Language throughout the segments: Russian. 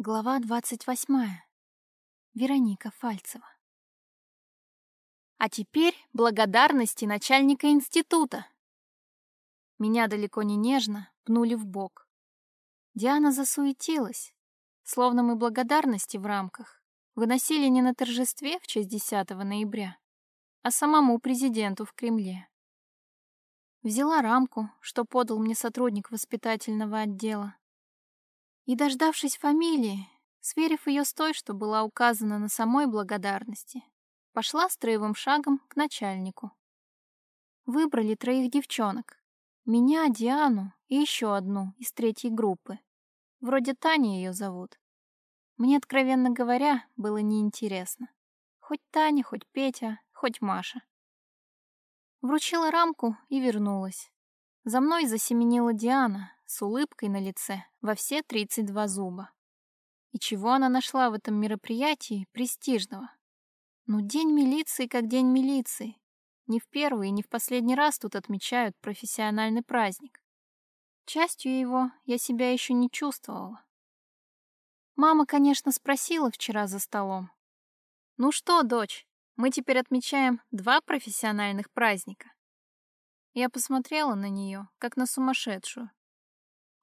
Глава двадцать восьмая. Вероника Фальцева. А теперь благодарности начальника института. Меня далеко не нежно пнули в бок. Диана засуетилась, словно мы благодарности в рамках выносили не на торжестве в честь 10 ноября, а самому президенту в Кремле. Взяла рамку, что подал мне сотрудник воспитательного отдела, и, дождавшись фамилии, сверив ее с той, что была указана на самой благодарности, пошла строевым шагом к начальнику. Выбрали троих девчонок. Меня, Диану и еще одну из третьей группы. Вроде Таня ее зовут. Мне, откровенно говоря, было неинтересно. Хоть Таня, хоть Петя, хоть Маша. Вручила рамку и вернулась. За мной засеменила Диана, с улыбкой на лице во все 32 зуба. И чего она нашла в этом мероприятии престижного? Ну, день милиции как день милиции. Не в первый и не в последний раз тут отмечают профессиональный праздник. Частью его я себя еще не чувствовала. Мама, конечно, спросила вчера за столом. «Ну что, дочь, мы теперь отмечаем два профессиональных праздника?» Я посмотрела на нее, как на сумасшедшую.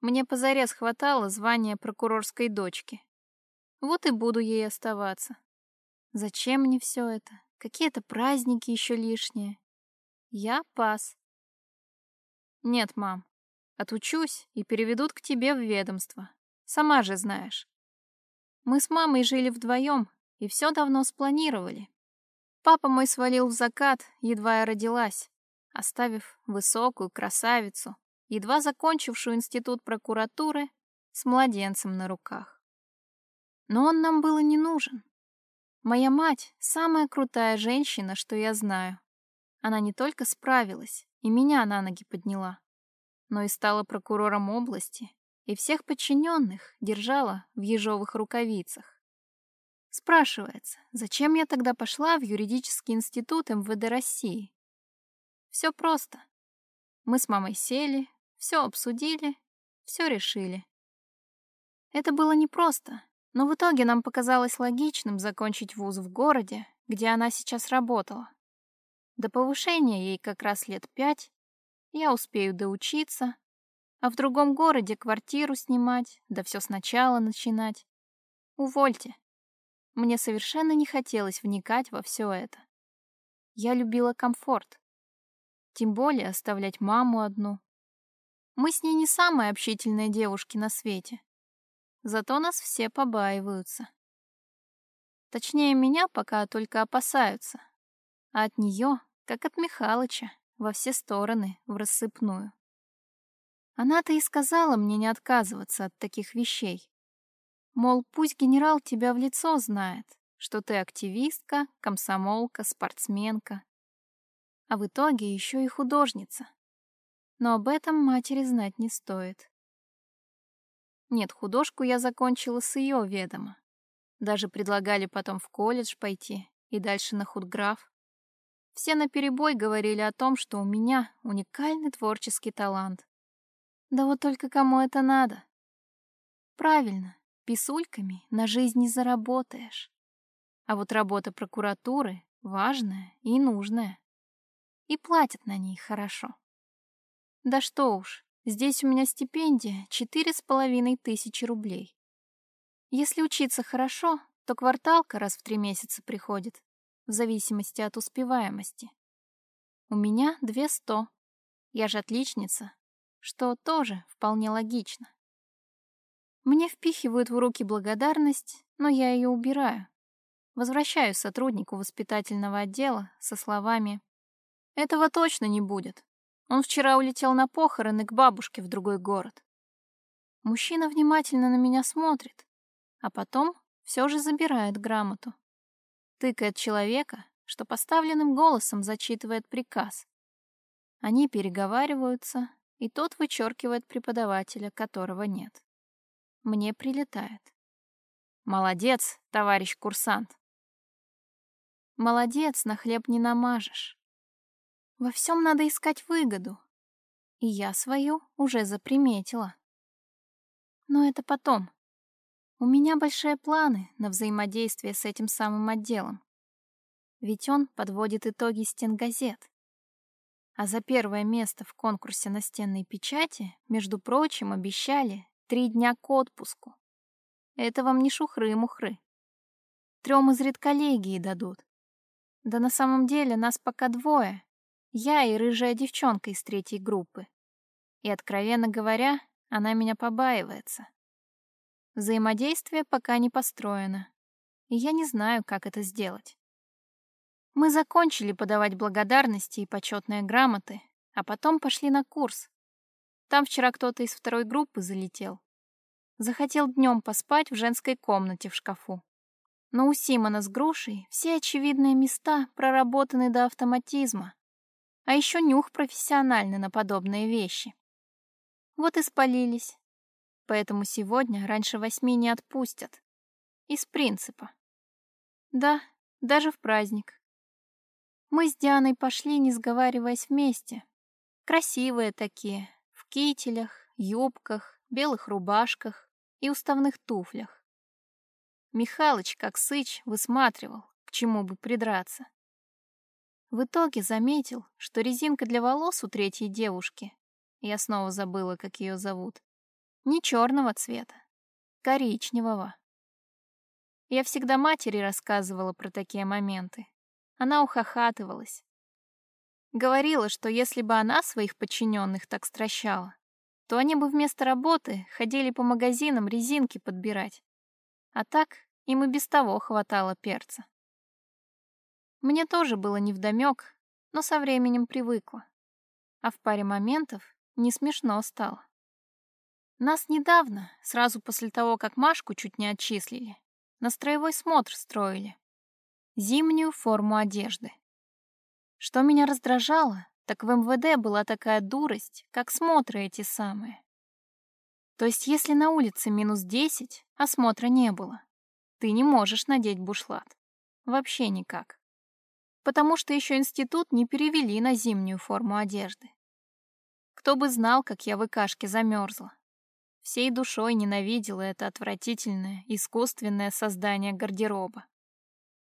Мне позарез хватало звания прокурорской дочки. Вот и буду ей оставаться. Зачем мне все это? Какие-то праздники еще лишние. Я пас. Нет, мам. Отучусь и переведут к тебе в ведомство. Сама же знаешь. Мы с мамой жили вдвоем и все давно спланировали. Папа мой свалил в закат, едва я родилась, оставив высокую красавицу, едва закончившую институт прокуратуры, с младенцем на руках. Но он нам было не нужен. Моя мать — самая крутая женщина, что я знаю. Она не только справилась и меня на ноги подняла, но и стала прокурором области и всех подчиненных держала в ежовых рукавицах. Спрашивается, зачем я тогда пошла в юридический институт МВД России? Все просто. Мы с мамой сели, все обсудили, все решили. Это было непросто, но в итоге нам показалось логичным закончить вуз в городе, где она сейчас работала. До повышения ей как раз лет пять, я успею доучиться, а в другом городе квартиру снимать, да все сначала начинать. Увольте. Мне совершенно не хотелось вникать во все это. Я любила комфорт. Тем более оставлять маму одну. Мы с ней не самые общительные девушки на свете. Зато нас все побаиваются. Точнее, меня пока только опасаются. А от нее, как от Михалыча, во все стороны, в рассыпную. Она-то и сказала мне не отказываться от таких вещей. Мол, пусть генерал тебя в лицо знает, что ты активистка, комсомолка, спортсменка. А в итоге еще и художница но об этом матери знать не стоит. Нет, художку я закончила с ее ведома. Даже предлагали потом в колледж пойти и дальше на худграф. Все наперебой говорили о том, что у меня уникальный творческий талант. Да вот только кому это надо? Правильно, писульками на жизнь не заработаешь. А вот работа прокуратуры важная и нужная. И платят на ней хорошо. Да что уж, здесь у меня стипендия четыре с половиной тысячи рублей. Если учиться хорошо, то кварталка раз в три месяца приходит, в зависимости от успеваемости. У меня две сто. Я же отличница, что тоже вполне логично. Мне впихивают в руки благодарность, но я ее убираю. Возвращаю сотруднику воспитательного отдела со словами «Этого точно не будет. Он вчера улетел на похороны к бабушке в другой город. Мужчина внимательно на меня смотрит, а потом все же забирает грамоту. Тыкает человека, что поставленным голосом зачитывает приказ. Они переговариваются, и тот вычеркивает преподавателя, которого нет. Мне прилетает. Молодец, товарищ курсант. Молодец, на хлеб не намажешь. Во всем надо искать выгоду. И я свою уже заприметила. Но это потом. У меня большие планы на взаимодействие с этим самым отделом. Ведь он подводит итоги стенгазет. А за первое место в конкурсе настенной печати, между прочим, обещали три дня к отпуску. Это вам не шухры-мухры. Трем из редколлегии дадут. Да на самом деле нас пока двое. Я и рыжая девчонка из третьей группы. И, откровенно говоря, она меня побаивается. Взаимодействие пока не построено, и я не знаю, как это сделать. Мы закончили подавать благодарности и почетные грамоты, а потом пошли на курс. Там вчера кто-то из второй группы залетел. Захотел днем поспать в женской комнате в шкафу. Но у Симона с грушей все очевидные места проработаны до автоматизма. А еще нюх профессиональный на подобные вещи. Вот и спалились. Поэтому сегодня раньше восьми не отпустят. Из принципа. Да, даже в праздник. Мы с Дианой пошли, не сговариваясь вместе. Красивые такие, в кителях, юбках, белых рубашках и уставных туфлях. Михалыч, как сыч, высматривал, к чему бы придраться. В итоге заметил, что резинка для волос у третьей девушки, я снова забыла, как ее зовут, не черного цвета, коричневого. Я всегда матери рассказывала про такие моменты, она ухахатывалась. Говорила, что если бы она своих подчиненных так стращала, то они бы вместо работы ходили по магазинам резинки подбирать. А так им и без того хватало перца. Мне тоже было невдомёк, но со временем привыкла. А в паре моментов не смешно стало. Нас недавно, сразу после того, как Машку чуть не отчислили, на строевой смотр строили зимнюю форму одежды. Что меня раздражало, так в МВД была такая дурость, как смотры эти самые. То есть если на улице минус 10, а смотра не было, ты не можешь надеть бушлат. Вообще никак. Потому что еще институт не перевели на зимнюю форму одежды. Кто бы знал, как я в икашке замерзла. Всей душой ненавидела это отвратительное, искусственное создание гардероба.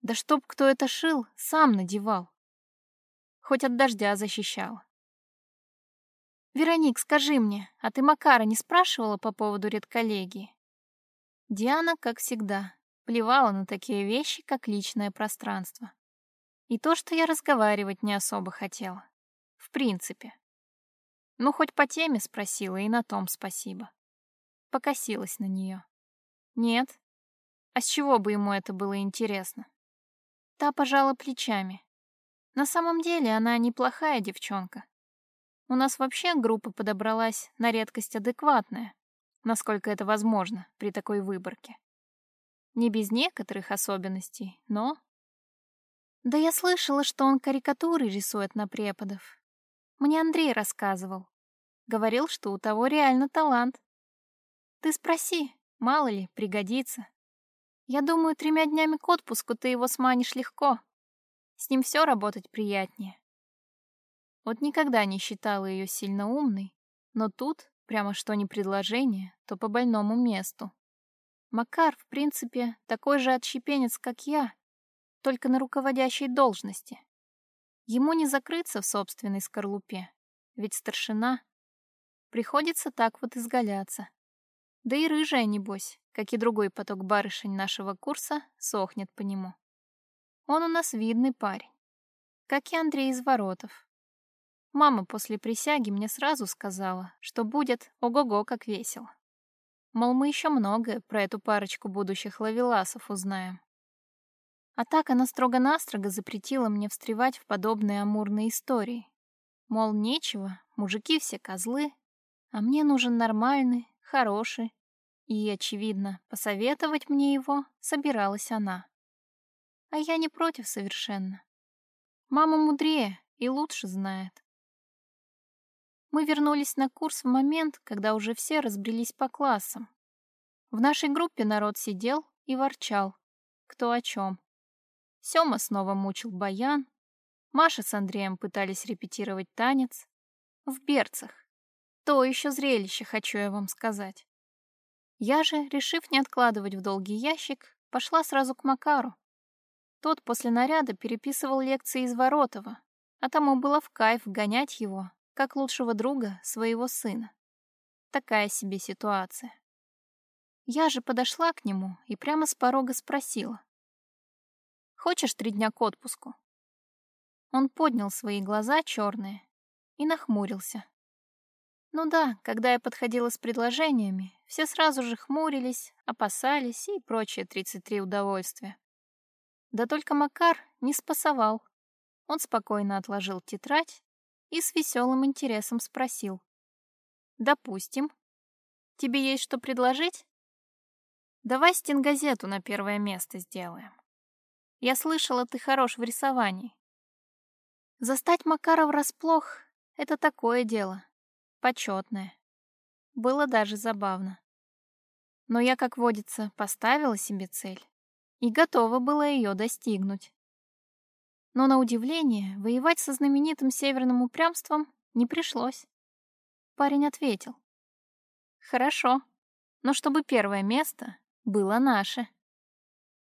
Да чтоб кто это шил, сам надевал. Хоть от дождя защищал. «Вероник, скажи мне, а ты Макара не спрашивала по поводу редколлегии?» Диана, как всегда, плевала на такие вещи, как личное пространство. И то, что я разговаривать не особо хотела. В принципе. Ну, хоть по теме спросила, и на том спасибо. Покосилась на нее. Нет. А с чего бы ему это было интересно? Та пожала плечами. На самом деле она неплохая девчонка. У нас вообще группа подобралась на редкость адекватная, насколько это возможно при такой выборке. Не без некоторых особенностей, но... Да я слышала, что он карикатуры рисует на преподов. Мне Андрей рассказывал. Говорил, что у того реально талант. Ты спроси, мало ли, пригодится. Я думаю, тремя днями к отпуску ты его сманишь легко. С ним все работать приятнее. Вот никогда не считала ее сильно умной, но тут, прямо что ни предложение, то по больному месту. Макар, в принципе, такой же отщепенец, как я, только на руководящей должности. Ему не закрыться в собственной скорлупе, ведь старшина. Приходится так вот изгаляться. Да и рыжая, небось, как и другой поток барышень нашего курса, сохнет по нему. Он у нас видный парень, как и Андрей из Воротов. Мама после присяги мне сразу сказала, что будет ого-го как весело. Мол, мы еще многое про эту парочку будущих лавеласов узнаем. А так она строго-настрого запретила мне встревать в подобные амурные истории. Мол, нечего, мужики все козлы, а мне нужен нормальный, хороший. И, очевидно, посоветовать мне его собиралась она. А я не против совершенно. Мама мудрее и лучше знает. Мы вернулись на курс в момент, когда уже все разбрелись по классам. В нашей группе народ сидел и ворчал, кто о чем. Сёма снова мучил баян, Маша с Андреем пытались репетировать танец. В берцах. То еще зрелище, хочу я вам сказать. Я же, решив не откладывать в долгий ящик, пошла сразу к Макару. Тот после наряда переписывал лекции из Воротова, а тому было в кайф гонять его, как лучшего друга своего сына. Такая себе ситуация. Я же подошла к нему и прямо с порога спросила. «Хочешь три дня к отпуску?» Он поднял свои глаза черные и нахмурился. Ну да, когда я подходила с предложениями, все сразу же хмурились, опасались и прочие 33 удовольствия. Да только Макар не спасовал. Он спокойно отложил тетрадь и с веселым интересом спросил. «Допустим. Тебе есть что предложить?» Давай стенгазету на первое место сделаем. Я слышала, ты хорош в рисовании. Застать Макара врасплох — это такое дело. Почетное. Было даже забавно. Но я, как водится, поставила себе цель и готова была ее достигнуть. Но на удивление, воевать со знаменитым северным упрямством не пришлось. Парень ответил. «Хорошо, но чтобы первое место было наше.